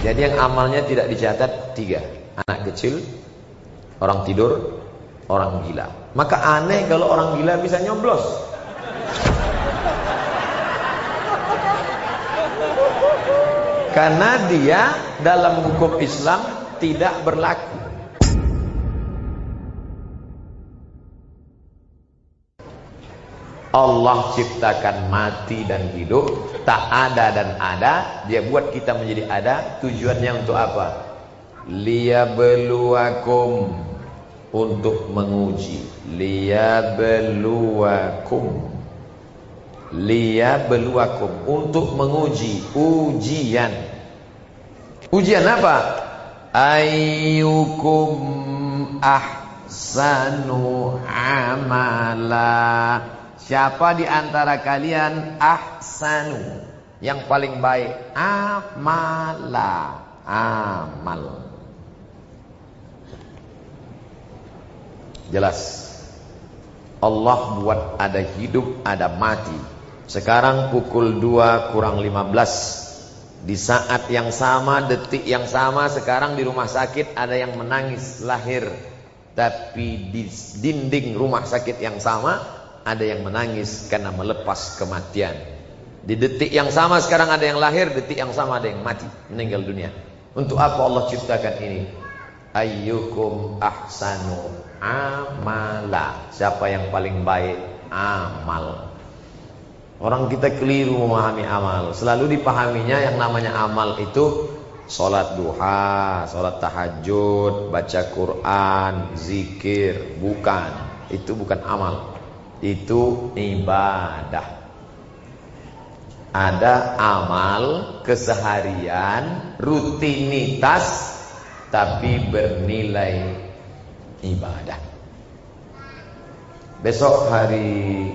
Jadi yang amalnya tidak dicatat tiga. Anak kecil, orang tidur, orang gila. Maka aneh kalau orang gila bisa nyoblos. Karena dia dalam hukum Islam tidak berlaku. Allah ciptakan mati dan hidup, tak ada dan ada, dia buat kita menjadi ada, tujuannya untuk apa? Liyabluwakum untuk menguji. Liyabluwakum. Liyabluwakum untuk menguji, ujian. Ujian apa? Ayyukum ahsanu amala Siapa di antara kalian ahsanu yang paling baik amala amal. Jelas. Allah buat ada hidup, ada mati. Sekarang pukul 2 kurang 15. Di saat yang sama, detik yang sama, sekarang di rumah sakit ada yang menangis lahir. Tapi di dinding rumah sakit yang sama ada yang menangis karena melepas kematian. Di detik yang sama sekarang ada yang lahir, detik yang sama ada yang mati, meninggal dunia. Untuk apa Allah ciptakan ini? Ayyukum ahsanu amala. Siapa yang paling baik amal. Orang kita keliru memahami amal. Selalu dipahaminya yang namanya amal itu Sholat duha, sholat tahajud, baca Quran, zikir Bukan, itu bukan amal itu ibadah. Ada amal keseharian, rutinitas tapi bernilai ibadah. Besok hari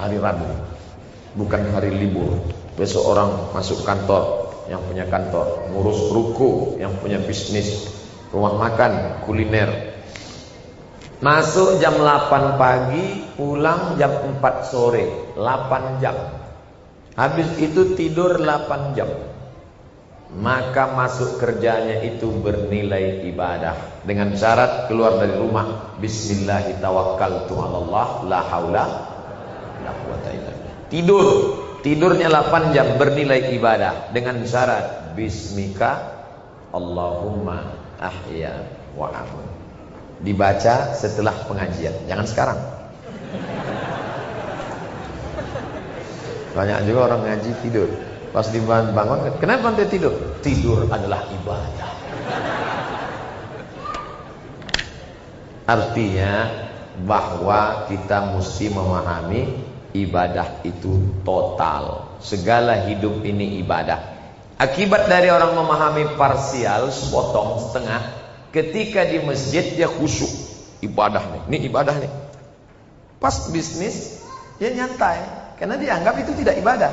hari Rabu, bukan hari libur. Besok orang masuk kantor, yang punya kantor, ngurus ruko, yang punya bisnis, rumah makan, kuliner, Masuk jam 8 pagi, pulang jam 4 sore, 8 jam. Habis itu tidur 8 jam. Maka masuk kerjanya itu bernilai ibadah. Dengan syarat keluar dari rumah. Bismillahirrahmanirrahim Tidur, tidurnya 8 jam bernilai ibadah. Dengan syarat bismika Allahumma ahya wa amun dibaca setelah pengajian. Jangan sekarang. Banyak juga orang ngaji tidur. Pas dibangun kenapa anda tidur? Tidur adalah ibadah. Artinya bahwa kita mesti memahami ibadah itu total. Segala hidup ini ibadah. Akibat dari orang memahami parsial sepotong setengah Ketika di masjid dia khusyuk ibadah nih. Ini ibadah nih. Pas bisnis dia nyantai karena dia anggap itu tidak ibadah.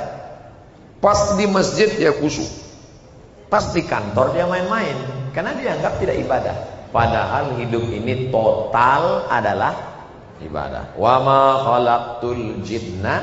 Pas di masjid dia khusyuk. Pas di kantor dia main-main karena dia anggap tidak ibadah. Padahal hidup ini total adalah ibadah. Wa ma khalaqtul jinna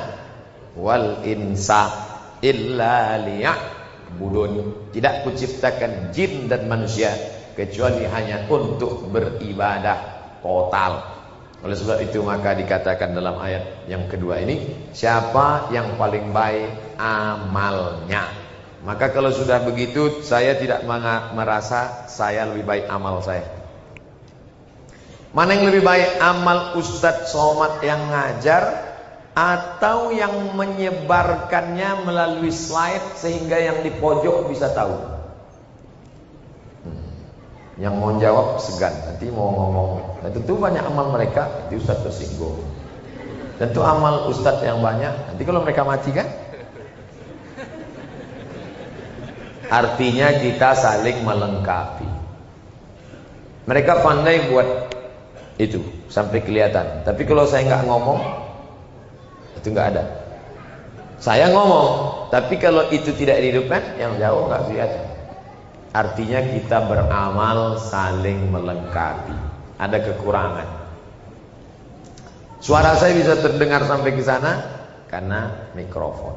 wal insa illa liya'budun. Tidak kuciptakan jin dan manusia kecuali hanya untuk beribadah total. Oleh sebab itu maka dikatakan dalam ayat yang kedua ini siapa yang paling baik amalnya. Maka kalau sudah begitu saya tidak merasa saya lebih baik amal saya. Mana yang lebih baik amal Ustadz Somad yang ngajar atau yang menyebarkannya melalui slide sehingga yang di pojok bisa tahu? Yang mau jawab segan, nanti mau ngomong. Nah, tentu banyak amal mereka, nanti Ustaz tersinggung. Tentu amal Ustaz yang banyak, nanti kalau mereka mati kan? Artinya kita saling melengkapi. Mereka pandai buat itu sampai kelihatan. Tapi kalau saya nggak ngomong, itu nggak ada. Saya ngomong, tapi kalau itu tidak dihidupkan, yang jauh nggak kelihatan. Artinya kita beramal saling melengkapi. Ada kekurangan. Suara saya bisa terdengar sampai ke sana karena mikrofon.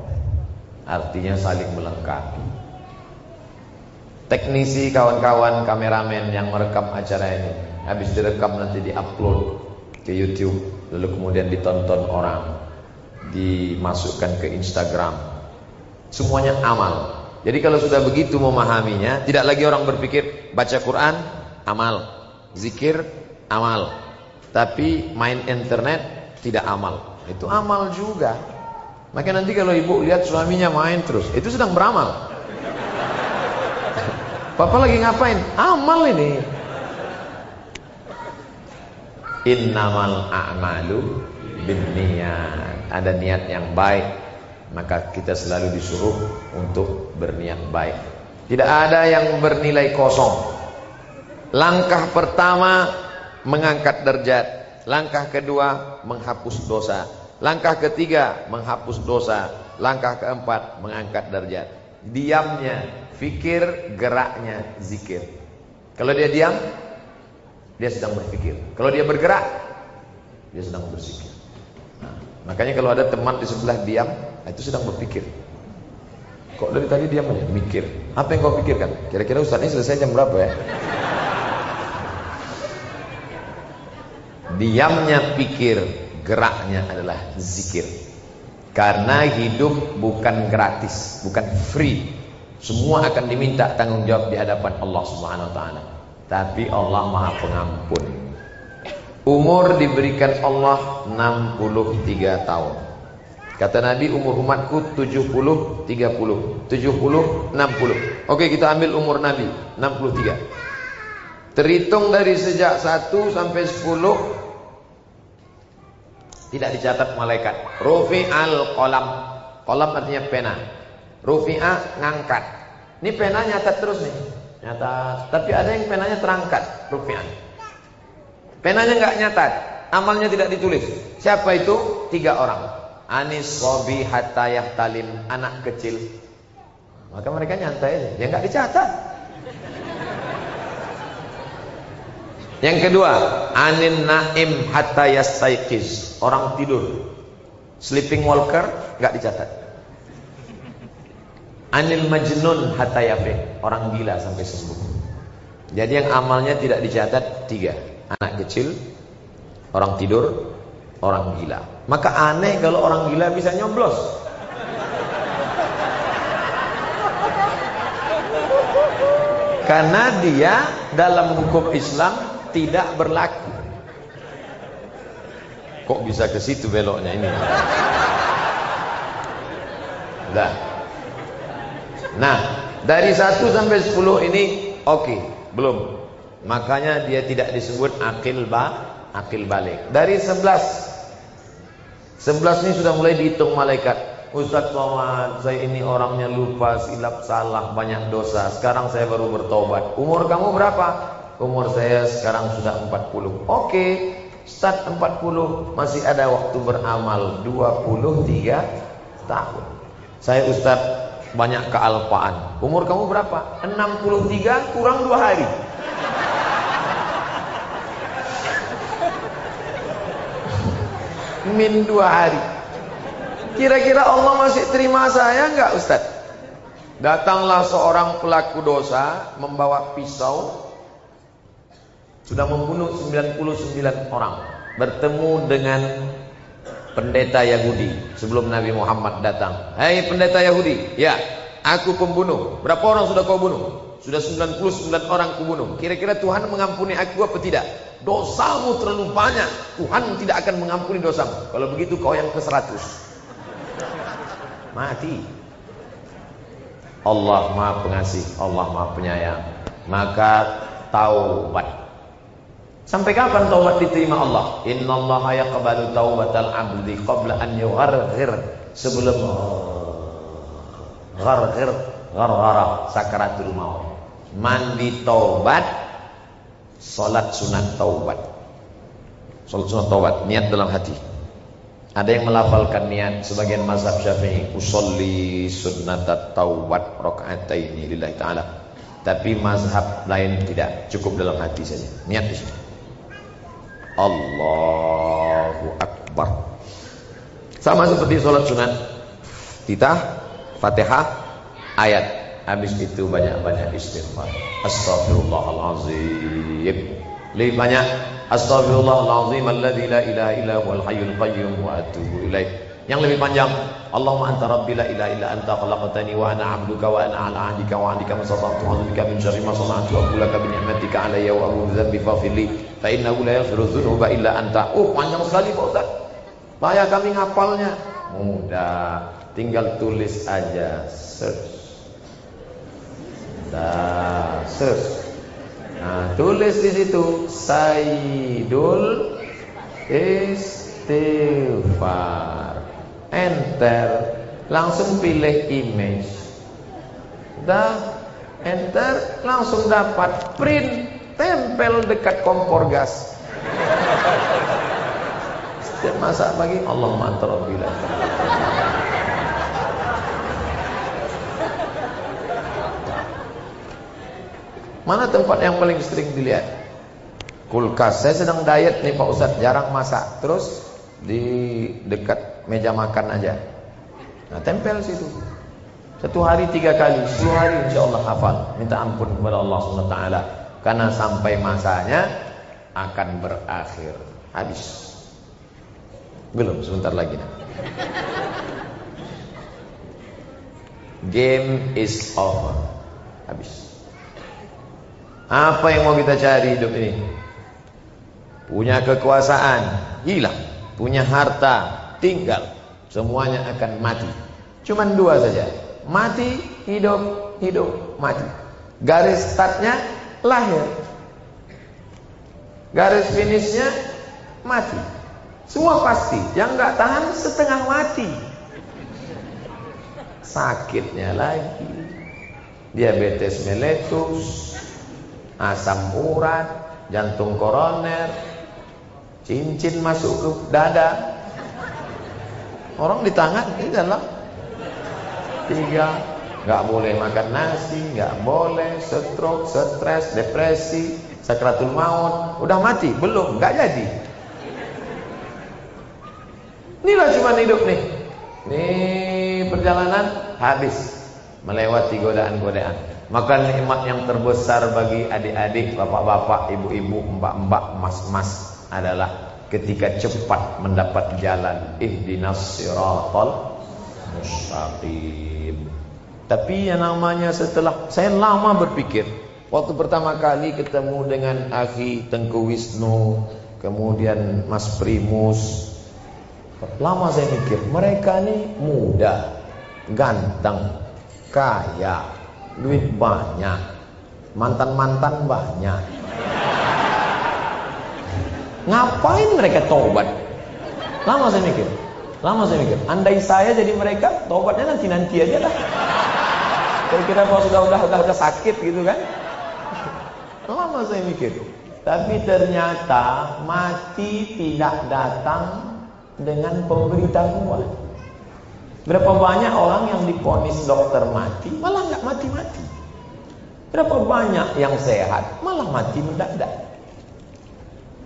artinya saling melengkapi. Teknisi kawan-kawan kameramen yang merekam acara ini, habis direkam nanti diupload ke YouTube, lalu kemudian ditonton orang, dimasukkan ke Instagram. Semuanya amal. Jadi kalau sudah begitu memahaminya, tidak lagi orang berpikir baca Quran amal, zikir amal, tapi main internet tidak amal. Itu amal juga. Maka nanti kalau ibu lihat suaminya main terus, itu sedang beramal. Papa lagi ngapain? Amal ini. Innamal a'malu binniyat. Ada niat yang baik, maka kita selalu disuruh untuk berniat baik. Tidak ada yang bernilai kosong. Langkah pertama mengangkat derajat, langkah kedua menghapus dosa. Langkah ketiga menghapus dosa, langkah keempat mengangkat derajat. Diamnya fikir, geraknya zikir. Kalau dia diam, dia sedang berpikir. Kalau dia bergerak, dia sedang berzikir. Nah, makanya kalau ada teman di sebelah diam, itu sedang berpikir. Kok dari tadi aja, mikir. Apa yang kau pikirkan? Kira-kira Ustaz ini selesai jam berapa ya? Diamnya pikir, geraknya adalah zikir. Karena hidup bukan gratis, bukan free. Semua akan diminta tanggung jawab di hadapan Allah Subhanahu wa taala. Tapi Allah Maha Pengampun. Umur diberikan Allah 63 tahun. Kata Nabi umur umatku 70 30, 70 60. Oke, kita ambil umur Nabi 63. Terhitung dari sejak 1 sampai 10 tidak dicatat malaikat. Rufi al kolam. Kolam artinya pena. Rufi'a ngangkat. Ini pena nyatat terus nih. Nyatat. Tapi ada yang penanya terangkat. Rufi'an. Penanya nggak nyatat. Amalnya tidak ditulis. Siapa itu? Tiga orang. Anis, Sobi, Hatayah, Talim. Anak kecil. Maka mereka nyantai. Dia nggak dicatat. Yang kedua, anin naim hatta yastaiqiz. Orang tidur. Sleeping walker enggak dicatat. Anil majnun hatta. Orang gila sampai sembuh. Jadi yang amalnya tidak dicatat tiga. Anak kecil, orang tidur, orang gila. Maka aneh kalau orang gila bisa nyoblos. Karena dia dalam hukum Islam tidak berlaku. Kok bisa ke situ beloknya ini? Nah, nah dari 1 sampai 10 ini oke, okay, belum. Makanya dia tidak disebut akil ba, akil balik. Dari 11 11 ini sudah mulai dihitung malaikat. Ustaz Somad, saya ini orangnya lupa, silap salah, banyak dosa. Sekarang saya baru bertobat. Umur kamu berapa? Umur saya sekarang sudah 40 Oke Start 40 Masih ada waktu beramal 23 tahun Saya Ustaz banyak kealpaan Umur kamu berapa? 63 kurang 2 hari Min 2 hari. Kira-kira Allah masih terima saya enggak Ustaz? Datanglah seorang pelaku dosa Membawa pisau sudah membunuh 99 orang. Bertemu dengan pendeta Yahudi sebelum Nabi Muhammad datang. Hai pendeta Yahudi ya aku pembunuh. Berapa orang sudah kau bunuh? Sudah 99 orang kubunuh kira-kira Tuhan mengampuni aku apa tidak dosamu terlalu banyak. Tuhan tidak akan mengampuni dosamu. Kalau begitu kau yang ke 100 mati. Allah maha pengasih Allah maha penyayang. Maka taubat. Sampai kapan taubat diterima Allah? Innallaha yaqbalu taubatal 'abdi qabla an yugharghir. Sebelum gharghir gharghara sakaratul maut. Mandi taubat, salat sunat taubat. Salat sunat taubat, niat dalam hati. Ada yang melafalkan niat sebagian mazhab Syafi'i, usolli sunnatat taubat raka'ataini lillahi taala. Tapi mazhab lain tidak, cukup dalam hati saja. Niat di sini. Allahu Akbar. Sama seperti sholat sunat. Kita Fatihah ayat. Habis itu banyak-banyak istighfar. Astagfirullahalazim. Lebih banyak Astaghfirullahalazim alladzi la ilaha illa huwal hayyul qayyum wa atubu ilaih. Yang lebih panjang Allahumma anta rabbi la ilaha illa anta khalaqtani wa ana 'abduka wa ana 'ala 'ahdika wa 'adika masata'tu wa bika min syarri ma sana'tu wa laka bi ni'matika 'alayya wa a'udzu dzambi fa innahu la yaghfiru dzunuba illa anta. Oh, panjang sekali Pak Ustaz. Payah kami ngapalnya. Mudah. Tinggal tulis aja search. Nah. Nah, tulis di situ Saidul Istighfar. Enter, langsung pilih image. Dah, enter, langsung dapat print, tempel dekat kompor gas. Setiap masak pagi, Allah mantra Mana tempat yang paling sering dilihat? Kulkas. Saya sedang diet nih Pak Ustadz, jarang masak. Terus di dekat meja makan aja. Nah, tempel situ. Satu hari tiga kali, sepuluh hari insya Allah hafal. Minta ampun kepada Allah SWT. Karena sampai masanya akan berakhir. Habis. Belum, sebentar lagi. Game is over. Habis. Apa yang mau kita cari hidup ini? Punya kekuasaan, hilang. Punya harta, tinggal. Semuanya akan mati. Cuman dua saja. Mati, hidup, hidup, mati. Garis startnya lahir. Garis finishnya mati. Semua pasti. Yang nggak tahan setengah mati. Sakitnya lagi. Diabetes meletus asam urat, jantung koroner, cincin masuk ke dada. Orang di tangan ini dalam tiga, nggak boleh makan nasi, nggak boleh stroke, stres, depresi, sakratul maut, udah mati belum, nggak jadi. Inilah cuma hidup nih. Nih perjalanan habis melewati godaan-godaan. Maka nikmat yang terbesar bagi adik-adik, bapak-bapak, ibu-ibu, mbak-mbak, mas-mas adalah ketika cepat mendapat jalan ihdinas siratal mustaqim. Tapi yang namanya setelah saya lama berpikir waktu pertama kali ketemu dengan Akhi Tengku Wisnu, kemudian Mas Primus. Lama saya mikir, mereka ini muda, ganteng, kaya, duit banyak, mantan-mantan banyak. Ngapain mereka tobat? Lama saya mikir. Lama saya mikir. Andai saya jadi mereka, tobatnya nanti-nanti aja lah. Kira-kira kalau sudah udah, udah udah sakit gitu kan? Lama saya mikir. Tapi ternyata mati tidak datang dengan pemberitahuan. Berapa banyak orang yang diponis dokter mati, malah nggak mati-mati. Berapa banyak yang sehat, malah mati mendadak.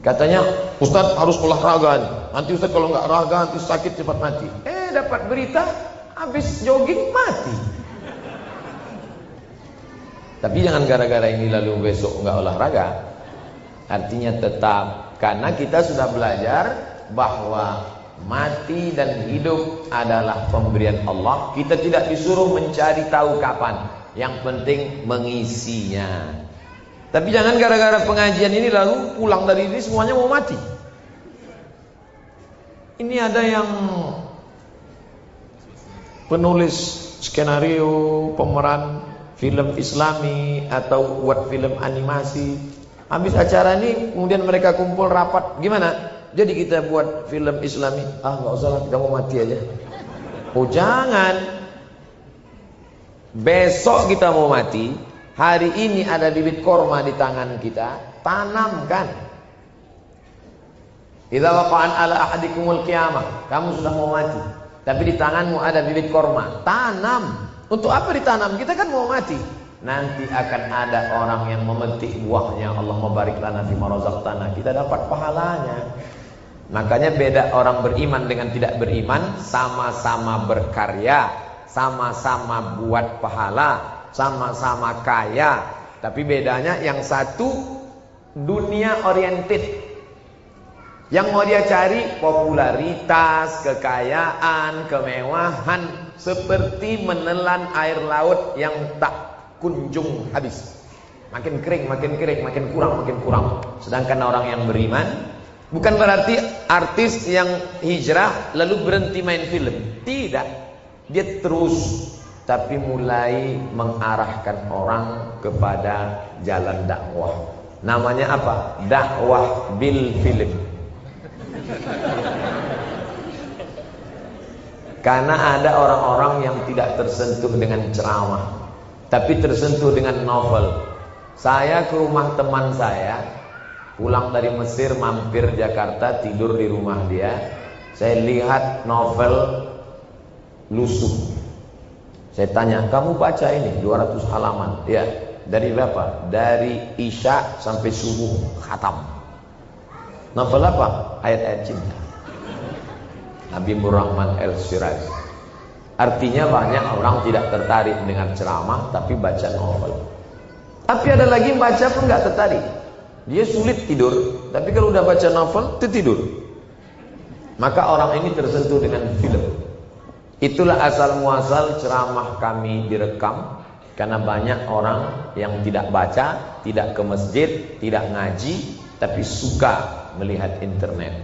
Katanya, Ustaz harus olahraga. Nanti Ustaz kalau nggak olahraga nanti sakit cepat mati. Eh, dapat berita habis jogging mati. Tapi jangan gara-gara ini lalu besok nggak olahraga. Artinya tetap karena kita sudah belajar bahwa Mati dan hidup adalah pemberian Allah. Kita tidak disuruh mencari tahu kapan. Yang penting mengisinya. Tapi jangan gara-gara pengajian ini lalu pulang dari ini semuanya mau mati. Ini ada yang penulis skenario, pemeran film islami atau buat film animasi. Habis acara ini kemudian mereka kumpul rapat. Gimana? Jadi kita buat film islami. Ah nggak usah lah, kita mau mati aja. Oh jangan. Besok kita mau mati. Hari ini ada bibit korma di tangan kita. Tanamkan. Idza waqa'an ala ahadikumul qiyamah. Kamu sudah mau mati. Tapi di tanganmu ada bibit korma. Tanam. Untuk apa ditanam? Kita kan mau mati. Nanti akan ada orang yang memetik buahnya. Allah mabarik lana fi tanah. Kita dapat pahalanya. Makanya beda orang beriman dengan tidak beriman sama-sama berkarya, sama-sama buat pahala, sama-sama kaya, tapi bedanya yang satu dunia oriented. Yang mau dia cari popularitas, kekayaan, kemewahan seperti menelan air laut yang tak kunjung habis. Makin kering, makin kering, makin kurang, makin kurang. Sedangkan orang yang beriman bukan berarti artis yang hijrah lalu berhenti main film. Tidak. Dia terus tapi mulai mengarahkan orang kepada jalan dakwah. Namanya apa? Dakwah bil film. Karena ada orang-orang yang tidak tersentuh dengan ceramah Tapi tersentuh dengan novel Saya ke rumah teman saya Pulang dari Mesir mampir Jakarta Tidur di rumah dia Saya lihat novel Lusuh Saya tanya kamu baca ini 200 halaman Ya dari berapa? Dari Isya sampai subuh khatam Novel apa? Ayat-ayat cinta. Nabi Murrahman El Shiraz. Artinya banyak orang tidak tertarik dengan ceramah tapi baca novel. Tapi ada lagi baca pun nggak tertarik. Dia sulit tidur, tapi kalau udah baca novel itu tidur. Maka orang ini tersentuh dengan film. Itulah asal muasal ceramah kami direkam karena banyak orang yang tidak baca, tidak ke masjid, tidak ngaji, tapi suka melihat internet.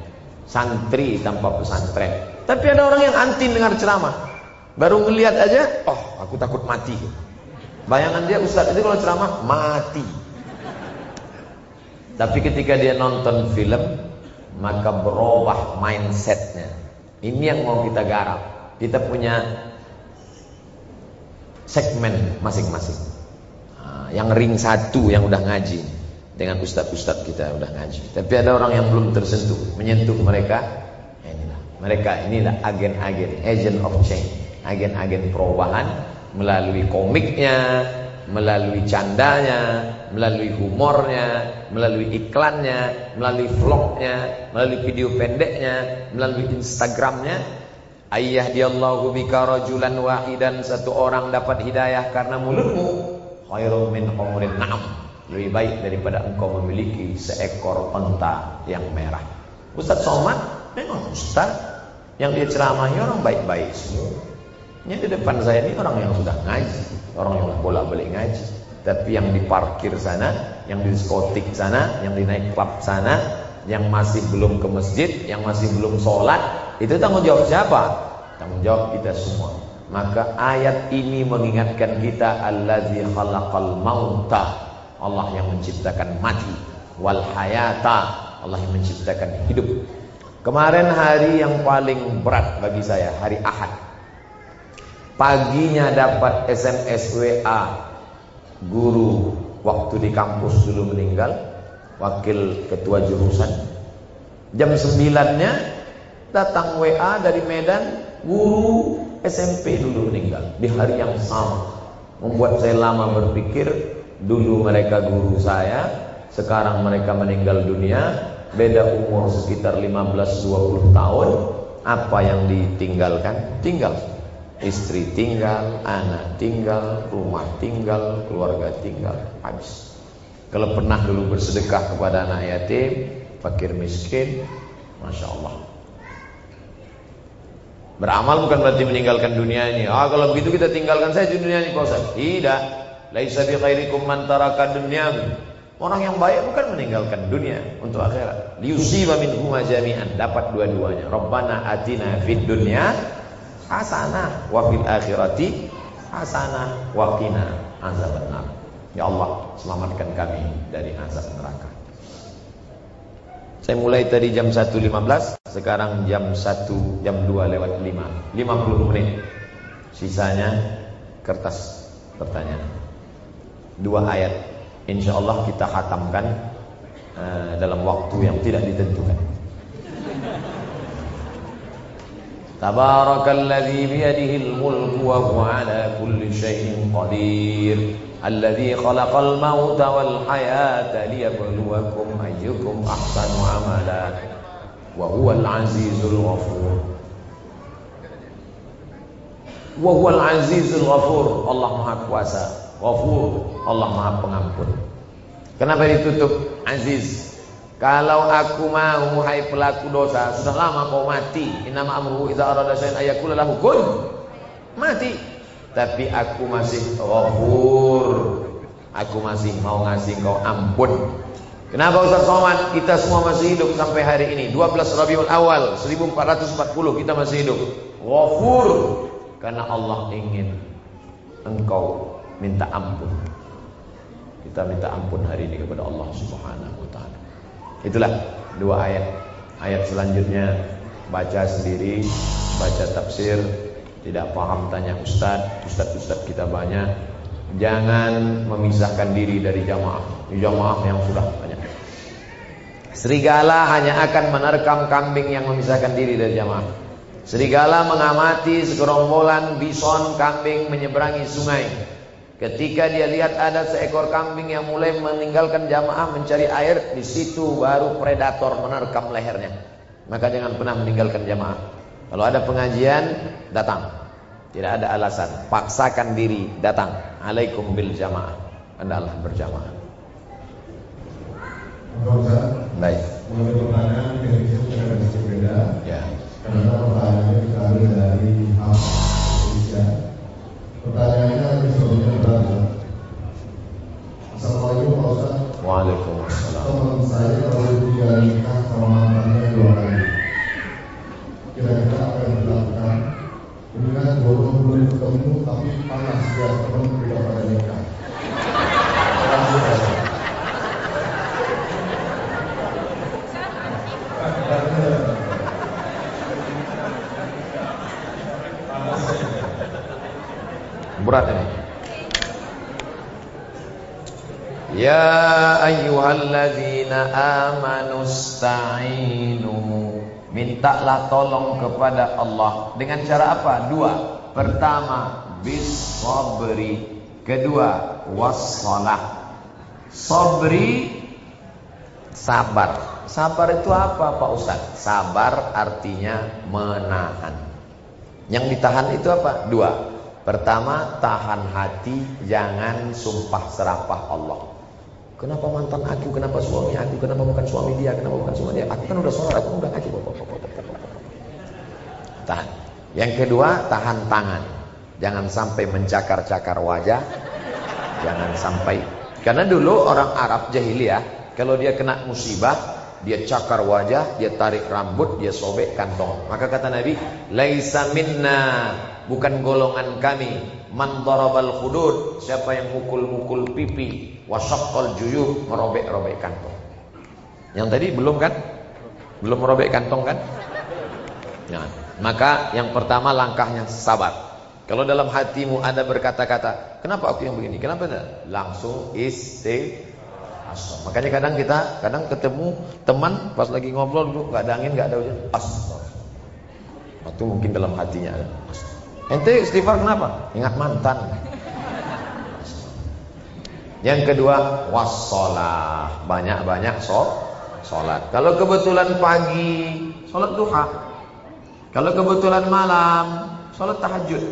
Santri tanpa pesantren. Tapi ada orang yang anti dengar ceramah. Baru ngelihat aja, oh aku takut mati. Bayangan dia Ustaz itu kalau ceramah mati. Tapi ketika dia nonton film, maka berubah mindsetnya. Ini yang mau kita garap. Kita punya segmen masing-masing. Nah, yang ring satu yang udah ngaji dengan ustadz-ustadz kita udah ngaji. Tapi ada orang yang belum tersentuh, menyentuh mereka. Inilah, mereka inilah agen-agen, agent of change, agen-agen perubahan melalui komiknya, melalui candanya, melalui humornya, melalui iklannya, melalui vlognya, melalui video pendeknya, melalui Instagramnya. Ayah diallahu bika rajulan wahidan satu orang dapat hidayah karena mulutmu khairum min umurin lebih baik daripada engkau memiliki seekor unta yang merah. Ustaz Somad memang Ustaz yang dia ceramahi orang baik-baik semua. Yang di depan saya ini orang yang sudah ngaji, orang yang bolak-balik ngaji. Tapi yang di parkir sana, yang di diskotik sana, yang di naik klub sana, yang masih belum ke masjid, yang masih belum sholat, itu tanggung jawab siapa? Tanggung jawab kita semua. Maka ayat ini mengingatkan kita allazi khalaqal mauta. Allah yang menciptakan mati. Wal hayata. Allah yang menciptakan hidup. Kemarin hari yang paling berat bagi saya hari Ahad. Paginya dapat SMS WA guru waktu di kampus dulu meninggal wakil ketua jurusan jam 9 nya datang WA dari Medan guru SMP dulu meninggal di hari yang sama membuat saya lama berpikir Dulu mereka guru saya, sekarang mereka meninggal dunia, beda umur sekitar 15-20 tahun. Apa yang ditinggalkan? Tinggal. Istri tinggal, anak tinggal, rumah tinggal, keluarga tinggal, habis. Kalau pernah dulu bersedekah kepada anak yatim, fakir miskin, Masya Allah. Beramal bukan berarti meninggalkan dunia ini. Ah kalau begitu kita tinggalkan saja dunia ini Pak Tidak. Laisa bi khairikum man dunyahu. Orang yang baik bukan meninggalkan dunia untuk akhirat. Liyusiba minhuma jami'an, dapat dua-duanya. Rabbana atina fid dunya hasanah wa fil akhirati hasanah wa qina azabannar. Ya Allah, selamatkan kami dari azab neraka. Saya mulai tadi jam 1.15, sekarang jam 1, jam 2 lewat 5. 50 menit. Sisanya kertas pertanyaan dua ayat insya Allah kita khatamkan uh, dalam waktu yang tidak ditentukan Tabarakalladzi biyadihil mulku wa huwa ala kulli syai'in qadir Alladzi khalaqal mauta wal hayata liyabluwakum ayyukum ahsanu amala wa huwal azizul ghafur Wa huwal azizul ghafur. Allah Maha Kuasa. Ghafur. Allah Maha Pengampun. Kenapa ditutup aziz? Kalau aku mau hai pelaku dosa, sudah lama kau mati. Inama amruhu idza arada syai'an ayakula lahu kun. Mati. Tapi aku masih ghafur. Aku masih mau ngasih kau ampun. Kenapa Ustaz Somad? Kita semua masih hidup sampai hari ini 12 Rabiul Awal 1440 kita masih hidup Ghafur Karena Allah ingin Engkau minta ampun Kita minta ampun hari ini kepada Allah Subhanahu Wa Taala. Itulah dua ayat Ayat selanjutnya Baca sendiri Baca tafsir Tidak paham tanya Ustaz Ustaz-ustaz kita banyak Jangan memisahkan diri dari jamaah Jamaah yang sudah banyak Serigala hanya akan menerkam kambing yang memisahkan diri dari jamaah. Serigala mengamati segerombolan bison kambing menyeberangi sungai. Ketika dia lihat ada seekor kambing yang mulai meninggalkan jamaah mencari air, di situ baru predator menerkam lehernya. Maka jangan pernah meninggalkan jamaah. Kalau ada pengajian, datang. Tidak ada alasan. Paksakan diri, datang. Alaikum bil jamaah. Adalah berjamaah. Baik. Mengenai pertanyaan kita. Ya. Karena pertanyaannya dari. Pertanyaannya lebih sebelumnya berat. ya. Assalamualaikum Pak Ustaz. Waalaikumsalam. Teman saya baru tiga nikah sama mantannya dua kali. Kira-kira apa yang dilakukan? Kemudian dua belum ketemu tapi panas ya teman tidak pada nikah. Terima kasih, Pak Ustaz. Berat ini. Ya ayyuhalladzina amanu sta'inu Mintalah tolong kepada Allah Dengan cara apa? Dua Pertama Bis sabri Kedua Wassalah Sabri Sabar Sabar itu apa Pak Ustaz? Sabar artinya menahan Yang ditahan itu apa? Dua Pertama, tahan hati, jangan sumpah serapah Allah. Kenapa mantan aku, kenapa suami aku, kenapa bukan suami dia, kenapa bukan suami dia? Aku kan udah sholat, aku udah ngaji. Tahan. Yang kedua, tahan tangan. Jangan sampai mencakar-cakar wajah. Jangan sampai. Karena dulu orang Arab jahiliyah, kalau dia kena musibah, dia cakar wajah, dia tarik rambut, dia sobek kantong. Maka kata Nabi, "Laisa minna bukan golongan kami. Man darabal khudud. Siapa yang mukul-mukul pipi wasaqqal juyub merobek-robek kantong. Yang tadi belum kan? Belum merobek kantong kan? Nah, maka yang pertama langkahnya sabar. Kalau dalam hatimu ada berkata-kata kenapa aku yang begini? Kenapa tidak langsung isti makanya kadang kita kadang ketemu teman pas lagi ngobrol dulu nggak ada angin nggak ada hujan. Astagfirullah. Itu mungkin dalam hatinya ada Ente istighfar kenapa? Ingat mantan. Yang kedua, wassalah. Banyak-banyak so, sholat. Kalau kebetulan pagi, sholat duha. Kalau kebetulan malam, sholat tahajud.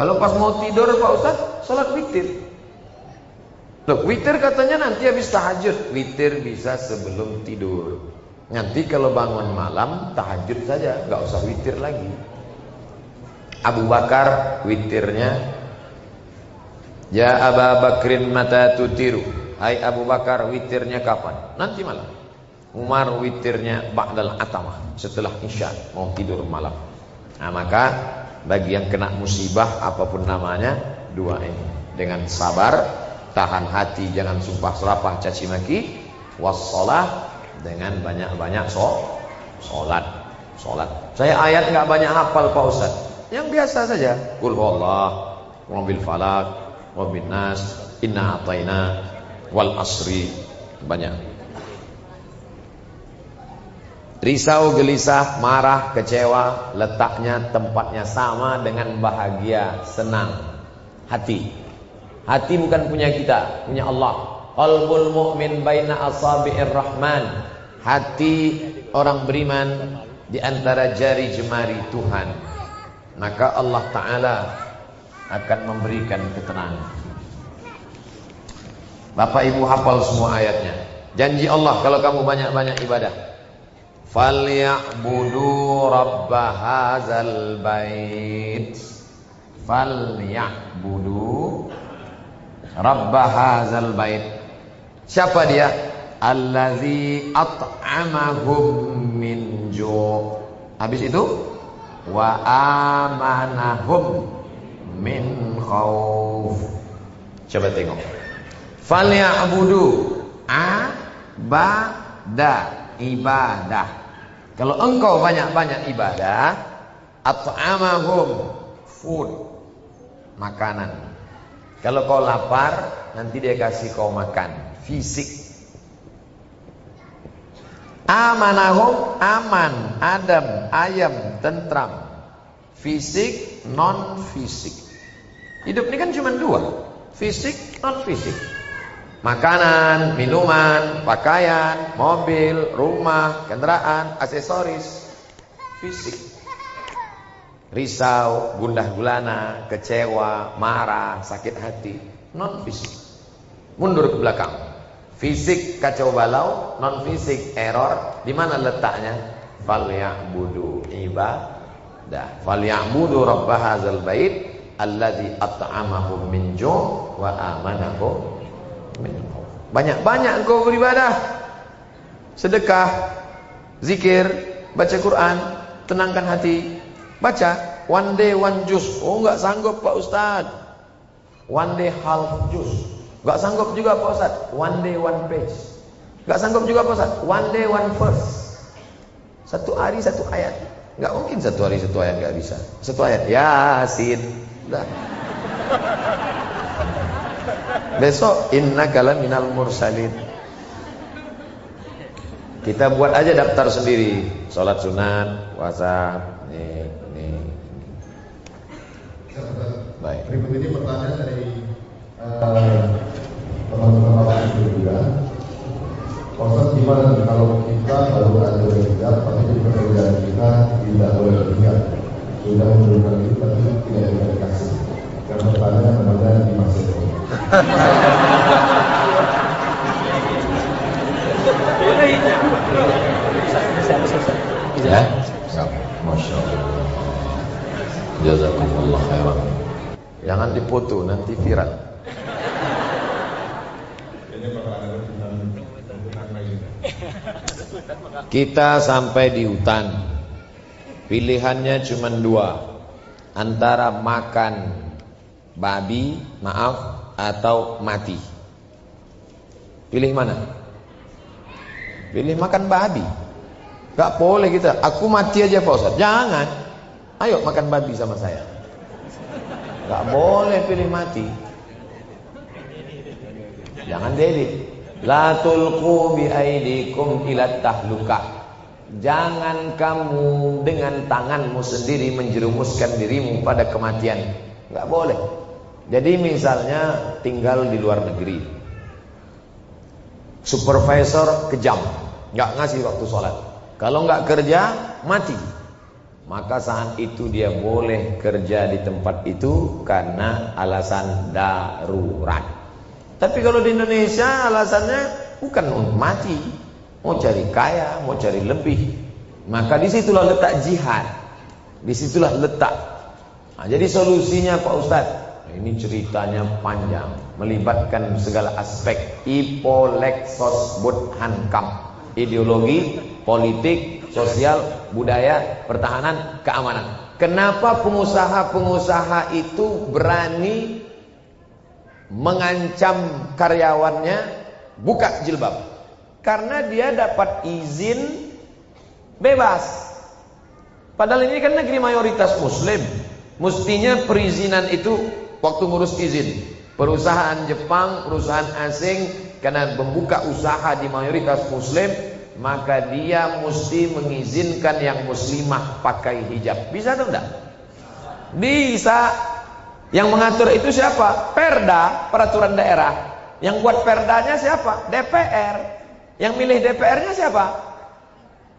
Kalau pas mau tidur Pak Ustaz, sholat witir. Loh, witir katanya nanti habis tahajud. Witir bisa sebelum tidur. Nanti kalau bangun malam, tahajud saja. nggak usah witir lagi. Abu Bakar witirnya Ya Abu Bakrin mata tutiru. Hai Abu Bakar witirnya kapan? Nanti malam. Umar witirnya ba'dal atama Setelah isya mau tidur malam. Nah maka bagi yang kena musibah apa pun namanya Dua ini. Dengan sabar Tahan hati jangan sumpah serapah caci maki Wassalah Dengan banyak-banyak so, Sholat Sholat Saya ayat nggak banyak hafal Pak Ustaz yang biasa saja. Qul huwallah, wabil falak, wabin nas, inna ataina, wal asri. Banyak. Risau, gelisah, marah, kecewa, letaknya, tempatnya sama dengan bahagia, senang. Hati. Hati bukan punya kita, punya Allah. Qalbul mu'min baina asabi'ir rahman. Hati orang beriman di antara jari jemari Tuhan. Maka Allah Ta'ala akan memberikan ketenangan. Bapak Ibu hafal semua ayatnya. Janji Allah kalau kamu banyak-banyak ibadah. Falyabudu rabb hadzal bait. Falyabudu rabb hadzal bait. Siapa dia? Allazi at'amahum min ju'. Habis itu wa amanahum min khauf. Coba tengok. Falyabudu abada ibadah. Kalau engkau banyak-banyak ibadah, at'amahum food makanan. Kalau kau lapar, nanti dia kasih kau makan fisik. Amanahum aman, adem, ayam, tentram. Fisik, non fisik. Hidup ini kan cuma dua, fisik, non fisik. Makanan, minuman, pakaian, mobil, rumah, kendaraan, aksesoris, fisik. Risau, gundah gulana, kecewa, marah, sakit hati, non fisik. Mundur ke belakang. Fisik kacau balau, non fisik error. Di mana letaknya? Falyabudu ibadah. Falyabudu rabb hadzal bait alladzi at'amahum min ju' wa amanahum banyak-banyak engkau beribadah. Sedekah, zikir, baca Quran, tenangkan hati. Baca one day one juz. Oh enggak sanggup Pak Ustaz. One day half juz. Enggak sanggup juga Pak Ustaz. One day one page. Enggak sanggup juga Pak Ustaz. One day one verse. Satu hari satu ayat. Enggak mungkin satu hari satu ayat enggak bisa. Satu ayat Yasin. Dah. Besok inna kala minal mursalin. Kita buat aja daftar sendiri. Salat sunat, puasa, nih, nih. Baik. Berikut ini pertanyaan dari uh, teman-teman Ibu juga. Ustaz gimana kalau kita baru ada berhijab tapi di pekerjaan kita tidak boleh berhijab sudah menurunkan itu tapi tidak bisa dikasih. Yang pertanyaan namanya dimaksud. Ya, masya Allah. Jazakumullah khairan. Jangan dipoto nanti viral. Kita sampai di hutan. Pilihannya cuma dua. Antara makan babi, maaf, atau mati? Pilih mana? Pilih makan babi. Gak boleh kita. Aku mati aja Pak Ustaz. Jangan. Ayo makan babi sama saya. Gak boleh pilih mati. Jangan dede. La tulqu bi aidikum ila tahlukah. Jangan kamu dengan tanganmu sendiri menjerumuskan dirimu pada kematian. Gak boleh. Jadi misalnya tinggal di luar negeri Supervisor kejam nggak ngasih waktu sholat Kalau nggak kerja mati Maka saat itu dia boleh kerja di tempat itu Karena alasan darurat Tapi kalau di Indonesia alasannya bukan untuk mati Mau cari kaya, mau cari lebih. Maka di situlah letak jihad. Di situlah letak. Nah, Jadi solusinya Pak Ustadz ini ceritanya panjang, melibatkan segala aspek. Ipolexos Budhankam, ideologi, politik, sosial, budaya, pertahanan, keamanan. Kenapa pengusaha-pengusaha itu berani mengancam karyawannya buka jilbab? Karena dia dapat izin bebas. Padahal ini kan negeri mayoritas muslim. Mestinya perizinan itu waktu ngurus izin perusahaan Jepang, perusahaan asing karena membuka usaha di mayoritas muslim maka dia mesti mengizinkan yang muslimah pakai hijab. Bisa atau enggak? Bisa. Yang mengatur itu siapa? Perda, peraturan daerah. Yang buat perdanya siapa? DPR. Yang milih DPR-nya siapa?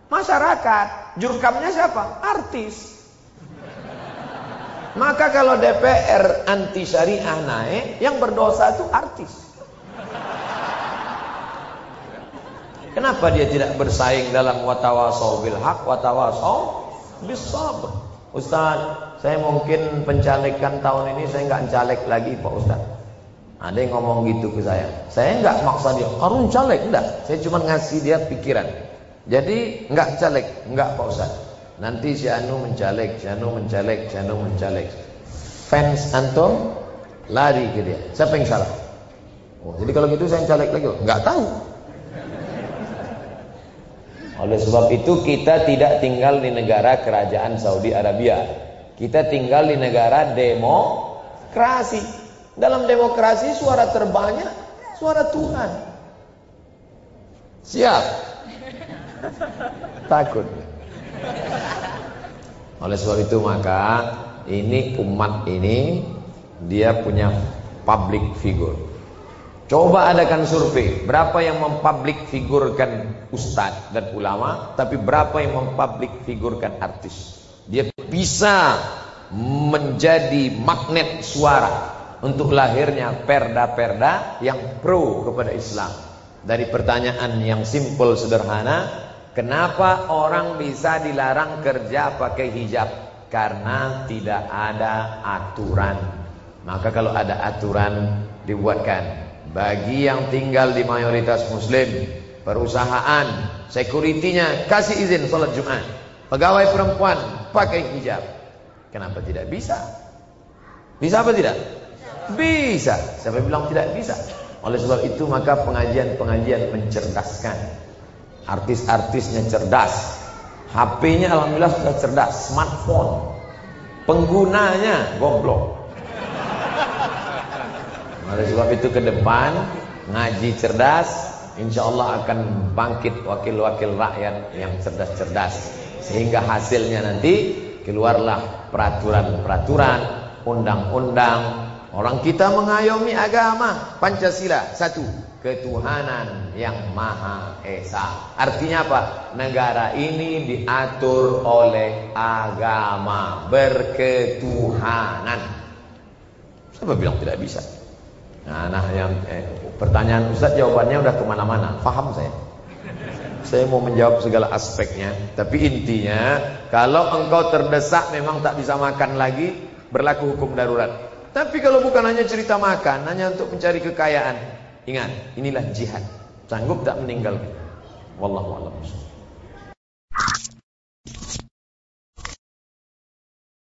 Masyarakat. Jurkamnya siapa? Artis. Maka kalau DPR anti syariah naik, yang berdosa itu artis. Kenapa dia tidak bersaing dalam watawasau bil haq, watawasau? Ustaz, saya mungkin pencalekan tahun ini saya nggak caleg lagi Pak Ustaz. Ada yang ngomong gitu ke saya. Saya nggak maksa dia harus caleg, enggak. Saya cuma ngasih dia pikiran. Jadi nggak caleg, nggak Pak Ustaz. Nanti si Anu mencaleg, si Anu mencaleg, si Anu mencaleg. Fans antum lari ke dia. Siapa yang salah? Oh, jadi kalau gitu saya caleg lagi, nggak tahu. Oleh sebab itu kita tidak tinggal di negara kerajaan Saudi Arabia. Kita tinggal di negara demokrasi. Dalam demokrasi suara terbanyak suara Tuhan. Siap? Takut. Oleh sebab itu maka ini umat ini dia punya public figure. Coba adakan survei, berapa yang mempublik figurkan ustadz dan ulama, tapi berapa yang mempublik figurkan artis. Dia bisa menjadi magnet suara untuk lahirnya perda-perda yang pro kepada Islam. Dari pertanyaan yang simpel sederhana, kenapa orang bisa dilarang kerja pakai hijab? Karena tidak ada aturan. Maka kalau ada aturan dibuatkan bagi yang tinggal di mayoritas muslim perusahaan sekuritinya kasih izin salat Jumat. Pegawai perempuan pakai hijab. Kenapa tidak bisa? Bisa apa tidak? Bisa. Siapa bilang tidak bisa? Oleh sebab itu maka pengajian-pengajian mencerdaskan. Artis-artisnya cerdas. HP-nya alhamdulillah sudah cerdas. Smartphone. Penggunanya goblok oleh sebab itu ke depan ngaji cerdas, insya Allah akan bangkit wakil-wakil rakyat yang cerdas-cerdas. Sehingga hasilnya nanti keluarlah peraturan-peraturan, undang-undang. Orang kita mengayomi agama Pancasila satu ketuhanan yang maha esa. Artinya apa? Negara ini diatur oleh agama berketuhanan. Siapa bilang tidak bisa? Nah, nah yang eh, pertanyaan Ustaz jawabannya udah ke mana-mana, paham saya. Saya mau menjawab segala aspeknya, tapi intinya kalau engkau terdesak memang tak bisa makan lagi, berlaku hukum darurat. Tapi kalau bukan hanya cerita makan, hanya untuk mencari kekayaan, ingat, inilah jihad. Sanggup tak meninggalkan. Wallahu a'lam.